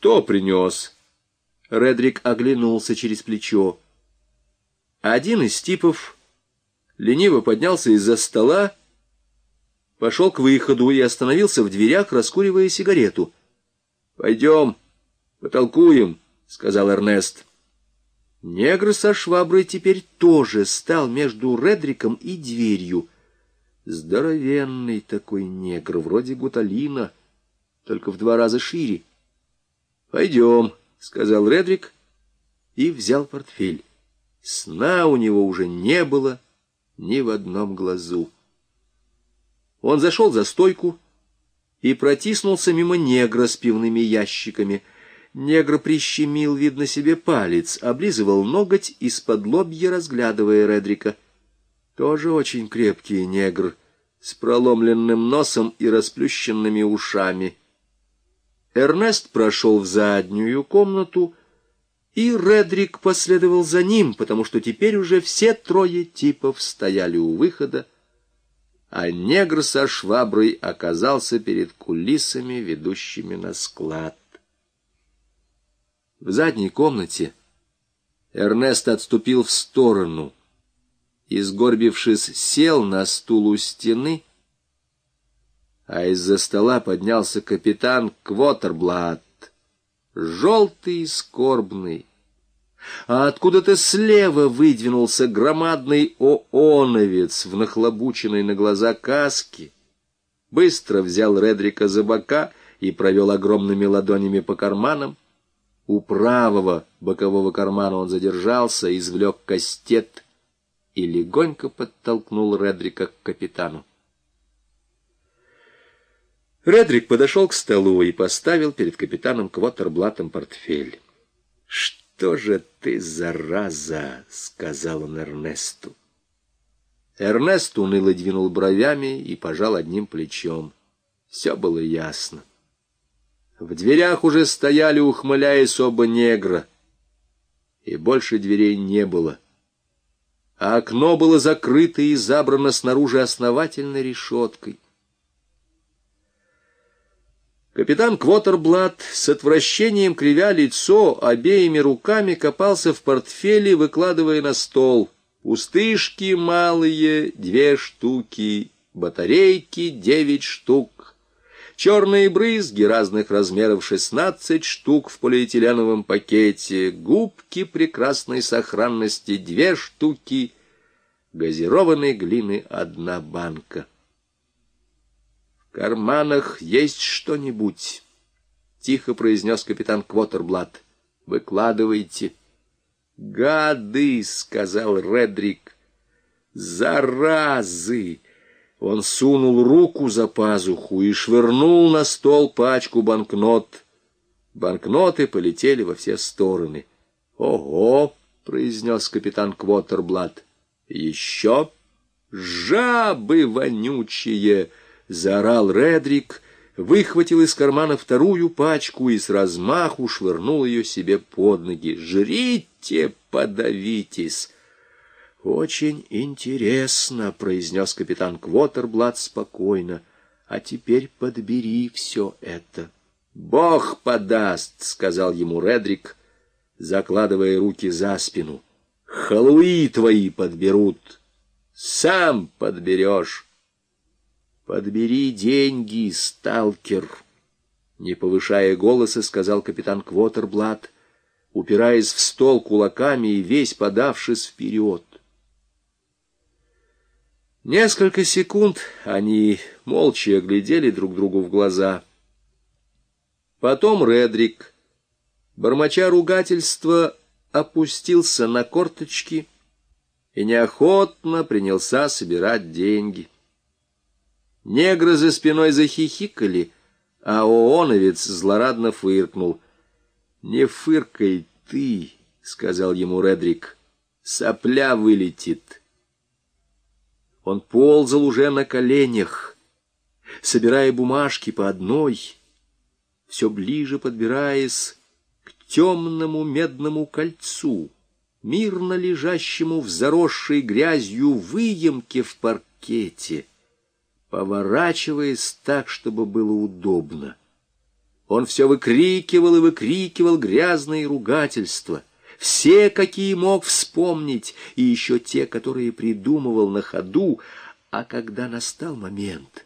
«Что принес?» Редрик оглянулся через плечо. Один из типов лениво поднялся из-за стола, пошел к выходу и остановился в дверях, раскуривая сигарету. «Пойдем, потолкуем», — сказал Эрнест. Негр со шваброй теперь тоже стал между Редриком и дверью. Здоровенный такой негр, вроде Гуталина, только в два раза шире. «Пойдем», — сказал Редрик и взял портфель. Сна у него уже не было ни в одном глазу. Он зашел за стойку и протиснулся мимо негра с пивными ящиками. Негр прищемил, видно себе, палец, облизывал ноготь из-под лобья, разглядывая Редрика. Тоже очень крепкий негр, с проломленным носом и расплющенными ушами. Эрнест прошел в заднюю комнату, и Редрик последовал за ним, потому что теперь уже все трое типов стояли у выхода, а негр со шваброй оказался перед кулисами, ведущими на склад. В задней комнате Эрнест отступил в сторону и, сгорбившись, сел на стул у стены, а из-за стола поднялся капитан Квотерблат, желтый и скорбный, а откуда-то слева выдвинулся громадный ооновец в нахлобученной на глаза каске, быстро взял Редрика за бока и провел огромными ладонями по карманам. У правого бокового кармана он задержался, извлек кастет и легонько подтолкнул Редрика к капитану. Редрик подошел к столу и поставил перед капитаном Квотерблатом портфель. «Что же ты, зараза!» — сказал он Эрнесту. Эрнест уныло двинул бровями и пожал одним плечом. Все было ясно. В дверях уже стояли, ухмыляясь оба негра, и больше дверей не было. А окно было закрыто и забрано снаружи основательной решеткой. Капитан Квотерблат с отвращением кривя лицо обеими руками копался в портфеле, выкладывая на стол. Пустышки малые, две штуки, батарейки девять штук, черные брызги разных размеров шестнадцать штук в полиэтиленовом пакете, губки прекрасной сохранности две штуки, газированной глины одна банка карманах есть что-нибудь?» — тихо произнес капитан Квотерблат. «Выкладывайте». «Гады!» — сказал Редрик. «Заразы!» Он сунул руку за пазуху и швырнул на стол пачку банкнот. Банкноты полетели во все стороны. «Ого!» — произнес капитан Квотерблат. «Еще жабы вонючие!» — заорал Редрик, выхватил из кармана вторую пачку и с размаху швырнул ее себе под ноги. «Жрите, подавитесь!» «Очень интересно», — произнес капитан Квотерблат спокойно. «А теперь подбери все это». «Бог подаст», — сказал ему Редрик, закладывая руки за спину. «Халуи твои подберут. Сам подберешь». «Подбери деньги, сталкер!» Не повышая голоса, сказал капитан Квотерблат, упираясь в стол кулаками и весь подавшись вперед. Несколько секунд они молча глядели друг другу в глаза. Потом Редрик, бормоча ругательства, опустился на корточки и неохотно принялся собирать деньги. Негры за спиной захихикали, а ооновец злорадно фыркнул. «Не фыркай ты», — сказал ему Редрик, — «сопля вылетит». Он ползал уже на коленях, собирая бумажки по одной, все ближе подбираясь к темному медному кольцу, мирно лежащему в заросшей грязью выемке в паркете — поворачиваясь так, чтобы было удобно. Он все выкрикивал и выкрикивал грязные ругательства, все, какие мог вспомнить, и еще те, которые придумывал на ходу, а когда настал момент